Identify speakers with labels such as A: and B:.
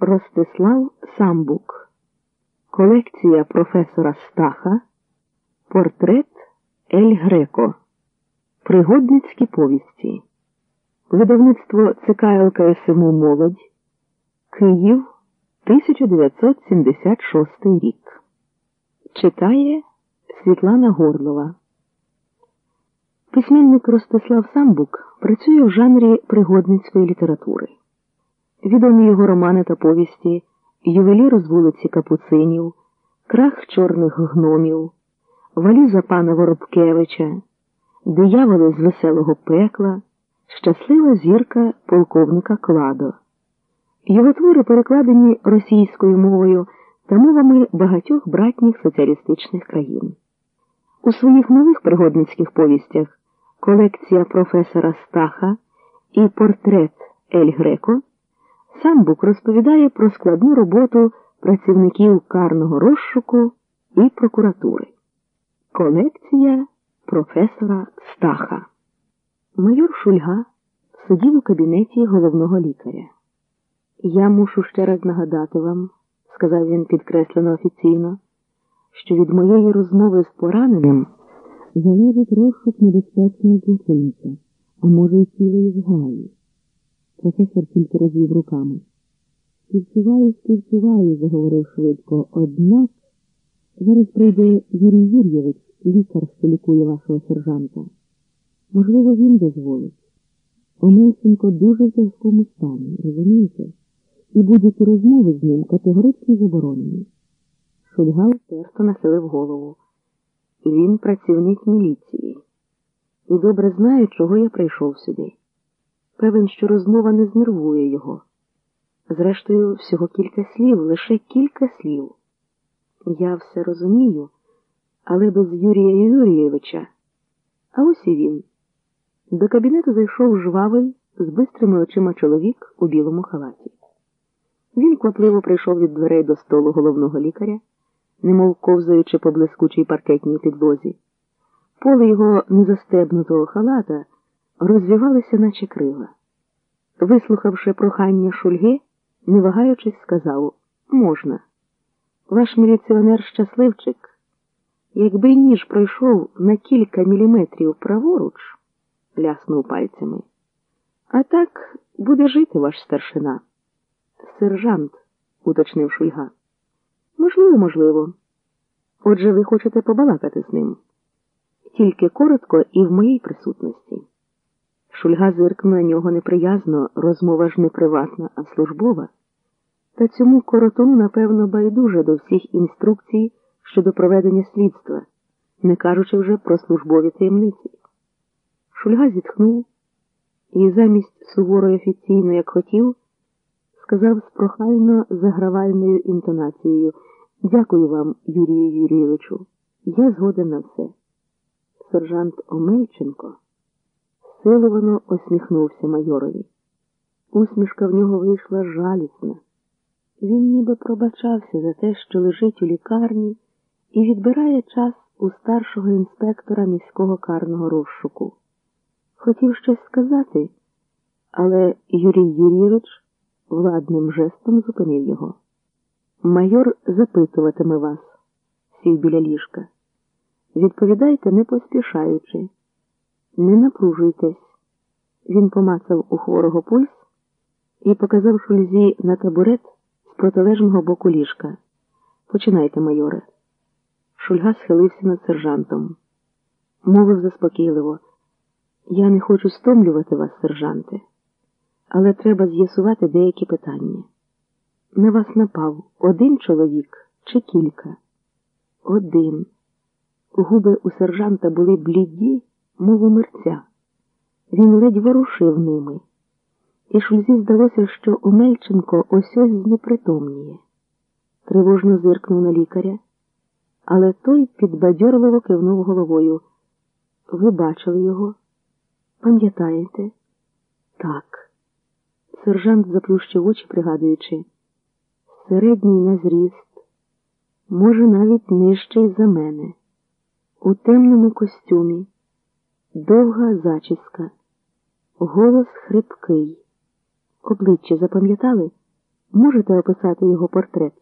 A: Ростислав Самбук. Колекція професора Стаха. Портрет Ель Греко. Пригодницькі повісті. Видавництво ЦК ЛКСМУ Молодь. Київ 1976 рік. Читає Світлана Горлова. Письменник Ростислав Самбук працює в жанрі пригодницької літератури. Відомі його романи та повісті Ювелір з вулиці Капуцинів, Крах чорних гномів, Валіза пана Воробкевича, Дияволи з веселого пекла, Щаслива зірка полковника Кладо. Його твори перекладені російською мовою та мовами багатьох братніх соціалістичних країн. У своїх нових пригодницьких повістях колекція професора Стаха і портрет Ель Греко. Самбук розповідає про складну роботу працівників карного розшуку і прокуратури. Колекція професора Стаха. Майор Шульга сидів у кабінеті головного лікаря. Я мушу ще раз нагадати вам, сказав він підкреслено офіційно, що від моєї розмови з пораненим залежить розшук небезпечного злочинця, а може й цілої згаї. Професор тільки розвів руками. Співчуваю, співчуваю, заговорив швидко. Однак зараз прийде Юрій Юрійович, лікар, що лікує вашого сержанта. Можливо, він дозволить. Омельченко дуже в тяжкому стані, розумієте? І будь-які розмови з ним категорично заборонені. Шульга вперто нахилив голову. Він працівник міліції. І добре знає, чого я прийшов сюди. Певен, що розмова не знервує його. Зрештою, всього кілька слів, лише кілька слів. Я все розумію, але без Юрія Юрійовича. А ось і він. До кабінету зайшов жвавий, з бистрими очима чоловік у білому халаті. Він квапливо прийшов від дверей до столу головного лікаря, немов ковзаючи по блискучій паркетній підлозі. Поле його незастебнутого халата розвівалися, наче крила. Вислухавши прохання шульги, не вагаючись, сказав можна. Ваш міліціонер щасливчик, якби ніж пройшов на кілька міліметрів праворуч, ляснув пальцями. А так буде жити ваш старшина. Сержант, уточнив Шульга. Можливо, можливо. Отже, ви хочете побалакати з ним. Тільки коротко і в моїй присутності. Шульга зиркнув на нього неприязно, розмова ж не приватна, а службова. Та цьому коротуну, напевно, байдуже до всіх інструкцій щодо проведення слідства, не кажучи вже про службові таємниці. Шульга зітхнув і замість суворо офіційно, як хотів, сказав з прохально загравальною інтонацією Дякую вам, Юрію Юрійовичу. Я згоден на все. Сержант Омельченко силовано осміхнувся майорові. Усмішка в нього вийшла жалісна. Він ніби пробачався за те, що лежить у лікарні, і відбирає час у старшого інспектора міського карного розшуку. Хотів щось сказати, але Юрій Юрійович владним жестом зупинив його. Майор запитуватиме вас, сів біля ліжка. Відповідайте, не поспішаючи. Не напружуйтесь. Він помацав у хворого пульс і показав шульзі на табурет з протилежного боку ліжка. Починайте, майоре. Шульга схилився над сержантом. Мовив заспокійливо. Я не хочу стомлювати вас, сержанте, але треба з'ясувати деякі питання. На вас напав один чоловік чи кілька? Один. Губи у сержанта були бліді мов мерця. Він ледь ворушив ними, і Шульзі здалося, що Омельченко ось ось знепритомніє. Тривожно зиркнув на лікаря, але той підбадьорливо кивнув головою. Ви бачили його? Пам'ятаєте? Так. Сержант заплющив очі, пригадуючи, середній на зріст, може, навіть нижчий за мене, у темному костюмі довга зачіска, голос хрипкий. Обличчя запам'ятали? Можете описати його портрет?